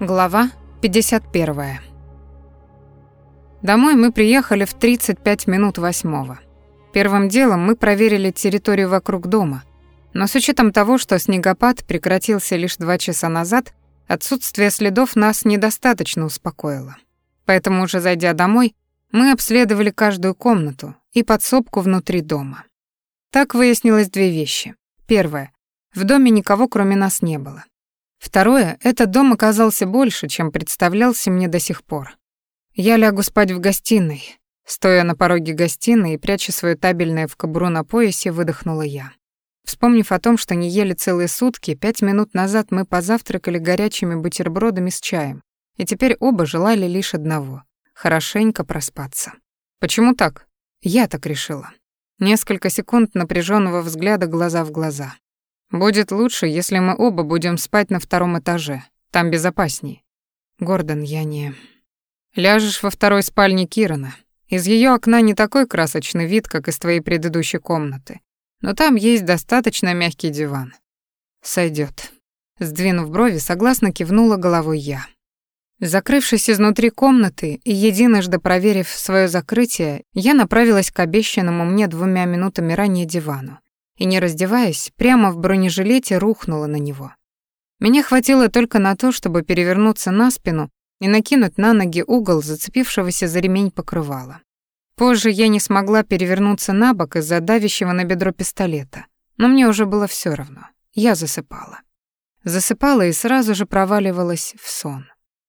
Глава 51. Домой мы приехали в 35 минут восьмого. Первым делом мы проверили территорию вокруг дома, но с учетом того, что снегопад прекратился лишь два часа назад, отсутствие следов нас недостаточно успокоило. Поэтому уже зайдя домой, мы обследовали каждую комнату и подсобку внутри дома. Так выяснилось две вещи. Первое. В доме никого кроме нас не было. Второе, этот дом оказался больше, чем представлялся мне до сих пор. Я лягу спать в гостиной. Стоя на пороге гостиной и пряча свое табельное в кобуру на поясе, выдохнула я. Вспомнив о том, что не ели целые сутки, пять минут назад мы позавтракали горячими бутербродами с чаем, и теперь оба желали лишь одного — хорошенько проспаться. Почему так? Я так решила. Несколько секунд напряженного взгляда глаза в глаза. Будет лучше, если мы оба будем спать на втором этаже. Там безопасней. Гордон, я не... Ляжешь во второй спальне Кирана. Из ее окна не такой красочный вид, как из твоей предыдущей комнаты. Но там есть достаточно мягкий диван. Сойдет. Сдвинув брови, согласно кивнула головой я. Закрывшись изнутри комнаты и единожды проверив свое закрытие, я направилась к обещанному мне двумя минутами ранее дивану и, не раздеваясь, прямо в бронежилете рухнула на него. Меня хватило только на то, чтобы перевернуться на спину и накинуть на ноги угол зацепившегося за ремень покрывала. Позже я не смогла перевернуться на бок из-за давящего на бедро пистолета, но мне уже было все равно. Я засыпала. Засыпала и сразу же проваливалась в сон.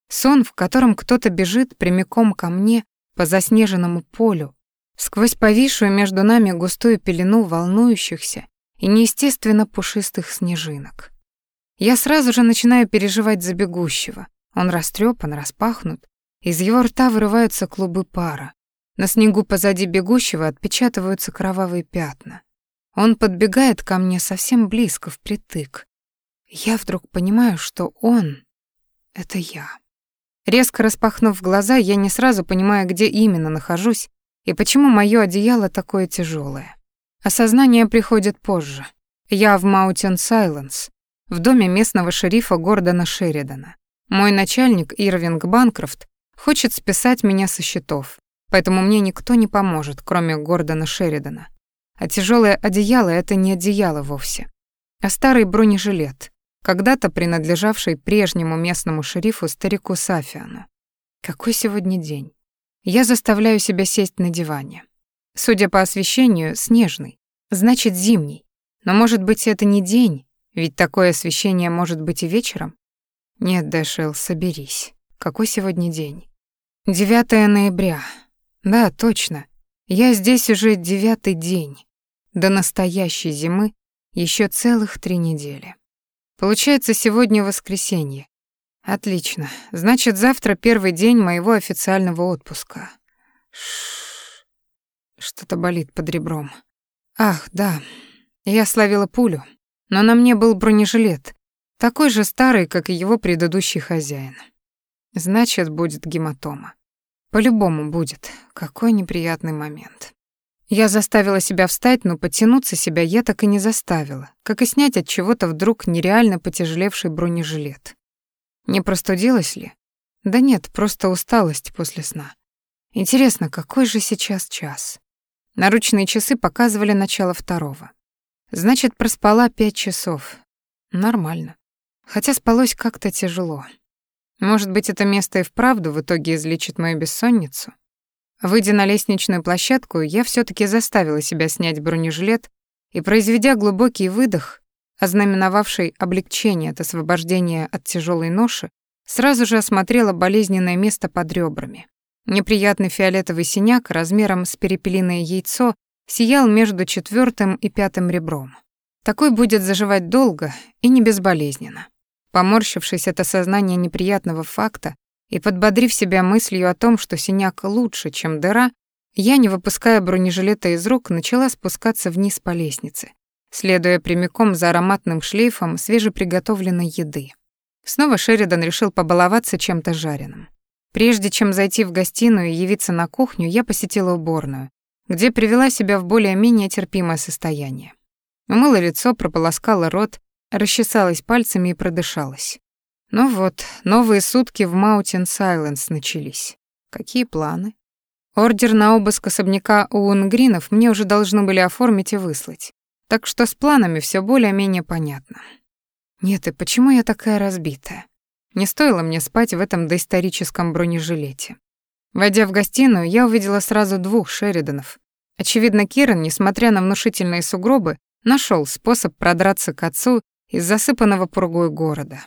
Сон, в котором кто-то бежит прямиком ко мне по заснеженному полю, сквозь повисшую между нами густую пелену волнующихся и неестественно пушистых снежинок. Я сразу же начинаю переживать за бегущего. Он растрепан, распахнут, из его рта вырываются клубы пара. На снегу позади бегущего отпечатываются кровавые пятна. Он подбегает ко мне совсем близко, впритык. Я вдруг понимаю, что он — это я. Резко распахнув глаза, я не сразу понимаю, где именно нахожусь, и почему моё одеяло такое тяжелое? Осознание приходит позже. Я в Маунтин Сайленс, в доме местного шерифа Гордона Шеридана. Мой начальник Ирвинг Банкрофт хочет списать меня со счетов, поэтому мне никто не поможет, кроме Гордона Шеридана. А тяжелое одеяло — это не одеяло вовсе, а старый бронежилет, когда-то принадлежавший прежнему местному шерифу старику Сафиану. Какой сегодня день? Я заставляю себя сесть на диване. Судя по освещению, снежный, значит зимний. Но может быть это не день, ведь такое освещение может быть и вечером? Нет, Дэшел, соберись. Какой сегодня день? 9 ноября. Да, точно. Я здесь уже девятый день. До настоящей зимы еще целых три недели. Получается, сегодня воскресенье. Отлично. Значит, завтра первый день моего официального отпуска. Что-то болит под ребром. Ах, да. Я словила пулю, но на мне был бронежилет, такой же старый, как и его предыдущий хозяин. Значит, будет гематома. По-любому будет. Какой неприятный момент. Я заставила себя встать, но потянуться себя я так и не заставила, как и снять от чего-то вдруг нереально потяжелевший бронежилет. Не простудилась ли? Да нет, просто усталость после сна. Интересно, какой же сейчас час? Наручные часы показывали начало второго. Значит, проспала пять часов. Нормально. Хотя спалось как-то тяжело. Может быть, это место и вправду в итоге излечит мою бессонницу? Выйдя на лестничную площадку, я все таки заставила себя снять бронежилет и, произведя глубокий выдох, ознаменовавший облегчение от освобождения от тяжелой ноши, сразу же осмотрела болезненное место под ребрами. Неприятный фиолетовый синяк размером с перепелиное яйцо сиял между четвертым и пятым ребром. Такой будет заживать долго и не безболезненно. Поморщившись от осознания неприятного факта и подбодрив себя мыслью о том, что синяк лучше, чем дыра, я, не выпуская бронежилета из рук, начала спускаться вниз по лестнице, следуя прямиком за ароматным шлейфом свежеприготовленной еды. Снова Шеридан решил побаловаться чем-то жареным. Прежде чем зайти в гостиную и явиться на кухню, я посетила уборную, где привела себя в более-менее терпимое состояние. Умыла лицо, прополоскала рот, расчесалась пальцами и продышалась. Ну вот, новые сутки в Маутин Сайленс начались. Какие планы? Ордер на обыск особняка Унгринов мне уже должны были оформить и выслать. Так что с планами все более-менее понятно. Нет, и почему я такая разбитая? Не стоило мне спать в этом доисторическом бронежилете. Войдя в гостиную, я увидела сразу двух Шериданов. Очевидно, Киран, несмотря на внушительные сугробы, нашел способ продраться к отцу из засыпанного пургой города.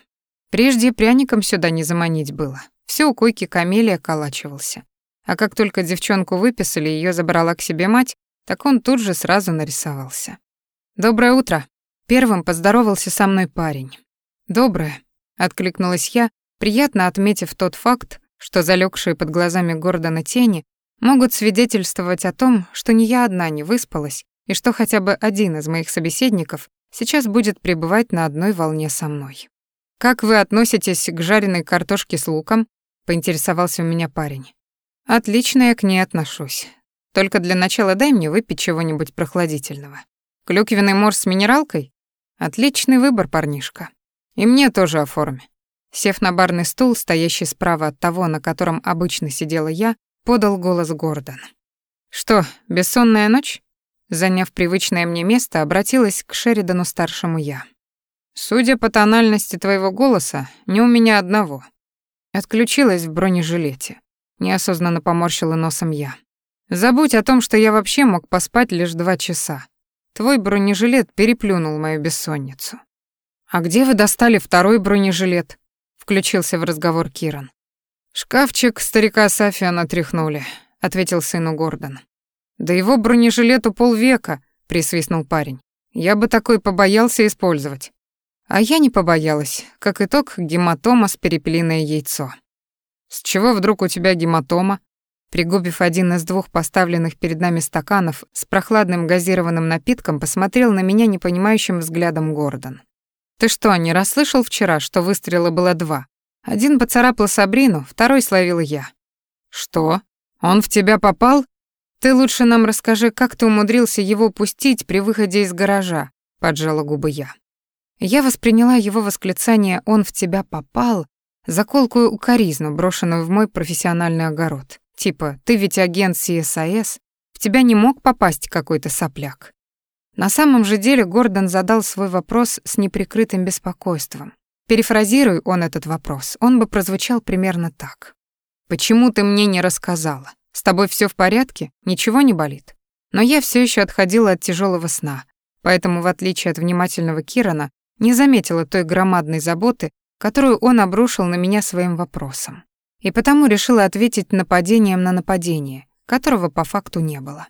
Прежде пряником сюда не заманить было. Все у койки Камелия околачивался. А как только девчонку выписали, ее забрала к себе мать, так он тут же сразу нарисовался. «Доброе утро!» Первым поздоровался со мной парень. «Доброе», — откликнулась я, приятно отметив тот факт, что залегшие под глазами Гордона тени могут свидетельствовать о том, что не я одна не выспалась, и что хотя бы один из моих собеседников сейчас будет пребывать на одной волне со мной. «Как вы относитесь к жареной картошке с луком?» — поинтересовался у меня парень. «Отлично я к ней отношусь. Только для начала дай мне выпить чего-нибудь прохладительного. Клюквенный морс с минералкой? Отличный выбор, парнишка. И мне тоже оформи». Сев на барный стул, стоящий справа от того, на котором обычно сидела я, подал голос Гордон. «Что, бессонная ночь?» Заняв привычное мне место, обратилась к Шеридану-старшему я. «Судя по тональности твоего голоса, не у меня одного». Отключилась в бронежилете. Неосознанно поморщила носом я. «Забудь о том, что я вообще мог поспать лишь два часа. Твой бронежилет переплюнул мою бессонницу». «А где вы достали второй бронежилет?» Включился в разговор Киран. «Шкафчик старика Сафиана тряхнули», — ответил сыну Гордон. «Да его бронежилету полвека», — присвистнул парень. «Я бы такой побоялся использовать». А я не побоялась. Как итог, гематома с перепелиное яйцо. «С чего вдруг у тебя гематома?» Пригубив один из двух поставленных перед нами стаканов с прохладным газированным напитком, посмотрел на меня непонимающим взглядом Гордон. «Ты что, не расслышал вчера, что выстрела было два? Один поцарапал Сабрину, второй словил я». «Что? Он в тебя попал?» «Ты лучше нам расскажи, как ты умудрился его пустить при выходе из гаража», — поджала губы я. Я восприняла его восклицание «он в тебя попал» за колкую укоризну, брошенную в мой профессиональный огород. Типа «ты ведь агент CSIS, в тебя не мог попасть какой-то сопляк». На самом же деле Гордон задал свой вопрос с неприкрытым беспокойством. Перефразируя он этот вопрос, он бы прозвучал примерно так. «Почему ты мне не рассказала? С тобой все в порядке? Ничего не болит? Но я все еще отходила от тяжелого сна, поэтому, в отличие от внимательного Кирана, не заметила той громадной заботы, которую он обрушил на меня своим вопросом. И потому решила ответить нападением на нападение, которого по факту не было.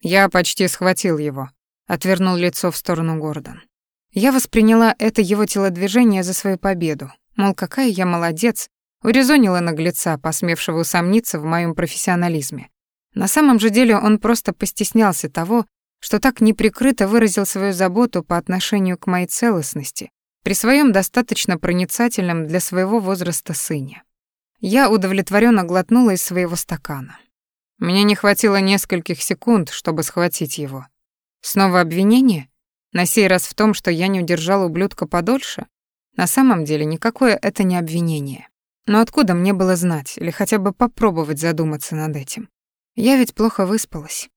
Я почти схватил его, отвернул лицо в сторону Гордон. Я восприняла это его телодвижение за свою победу, мол, какая я молодец, урезонила наглеца, посмевшего усомниться в моем профессионализме. На самом же деле он просто постеснялся того, что так неприкрыто выразил свою заботу по отношению к моей целостности при своем достаточно проницательном для своего возраста сыне. Я удовлетворенно глотнула из своего стакана. Мне не хватило нескольких секунд, чтобы схватить его. Снова обвинение? На сей раз в том, что я не удержала ублюдка подольше? На самом деле никакое это не обвинение. Но откуда мне было знать или хотя бы попробовать задуматься над этим? Я ведь плохо выспалась.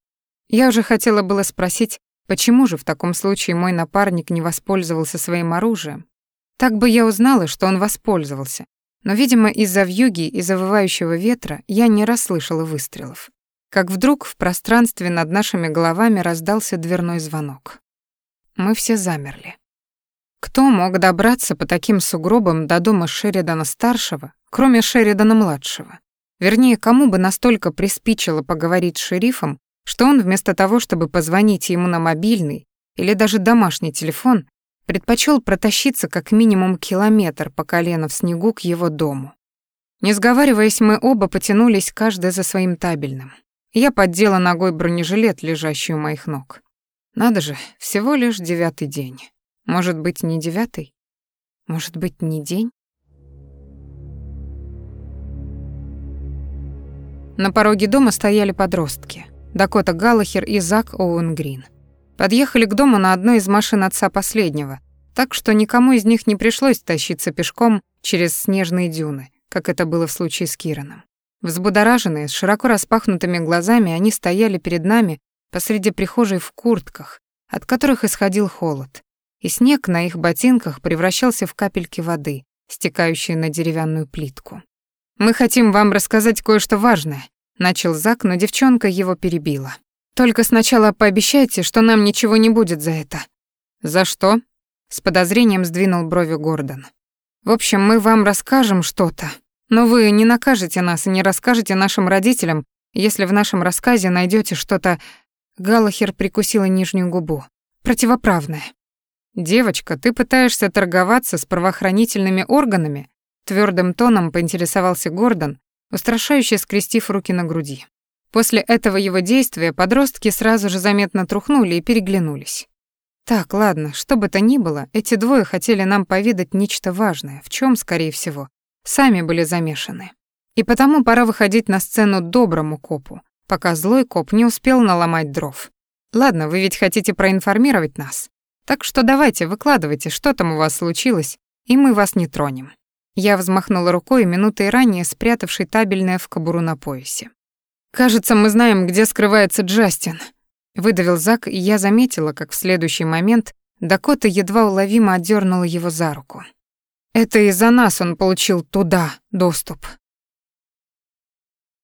Я уже хотела было спросить, почему же в таком случае мой напарник не воспользовался своим оружием. Так бы я узнала, что он воспользовался. Но, видимо, из-за вьюги и завывающего ветра я не расслышала выстрелов. Как вдруг в пространстве над нашими головами раздался дверной звонок. Мы все замерли. Кто мог добраться по таким сугробам до дома Шеридана-старшего, кроме Шеридана-младшего? Вернее, кому бы настолько приспичило поговорить с шерифом, что он вместо того, чтобы позвонить ему на мобильный или даже домашний телефон, предпочел протащиться как минимум километр по колено в снегу к его дому. Не сговариваясь, мы оба потянулись каждый за своим табельным. Я поддела ногой бронежилет, лежащий у моих ног. Надо же, всего лишь девятый день. Может быть, не девятый? Может быть, не день? На пороге дома стояли подростки. Дакота Галлахер и Зак Оуэн Грин. Подъехали к дому на одной из машин отца последнего, так что никому из них не пришлось тащиться пешком через снежные дюны, как это было в случае с Кираном. Взбудораженные, с широко распахнутыми глазами, они стояли перед нами посреди прихожей в куртках, от которых исходил холод, и снег на их ботинках превращался в капельки воды, стекающие на деревянную плитку. «Мы хотим вам рассказать кое-что важное», — начал Зак, но девчонка его перебила. «Только сначала пообещайте, что нам ничего не будет за это». «За что?» — с подозрением сдвинул брови Гордон. «В общем, мы вам расскажем что-то, но вы не накажете нас и не расскажете нашим родителям, если в нашем рассказе найдете что-то...» Галахер прикусила нижнюю губу. «Противоправное». «Девочка, ты пытаешься торговаться с правоохранительными органами?» Твердым тоном поинтересовался Гордон, устрашающе скрестив руки на груди. После этого его действия подростки сразу же заметно трухнули и переглянулись. Так, ладно, что бы то ни было, эти двое хотели нам повидать нечто важное, в чем, скорее всего, сами были замешаны. И потому пора выходить на сцену доброму копу, пока злой коп не успел наломать дров. Ладно, вы ведь хотите проинформировать нас. Так что давайте, выкладывайте, что там у вас случилось, и мы вас не тронем. Я взмахнула рукой, минутой ранее спрятавшей табельное в кобуру на поясе. «Кажется, мы знаем, где скрывается Джастин», Выдавил Зак, и я заметила, как в следующий момент Дакота едва уловимо отдернула его за руку. Это из-за нас он получил туда доступ.